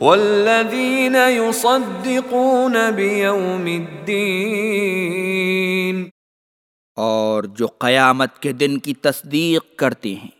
والذین یصدقون بیوم الدین اور جو قیامت کے دن کی تصدیق کرتے ہیں۔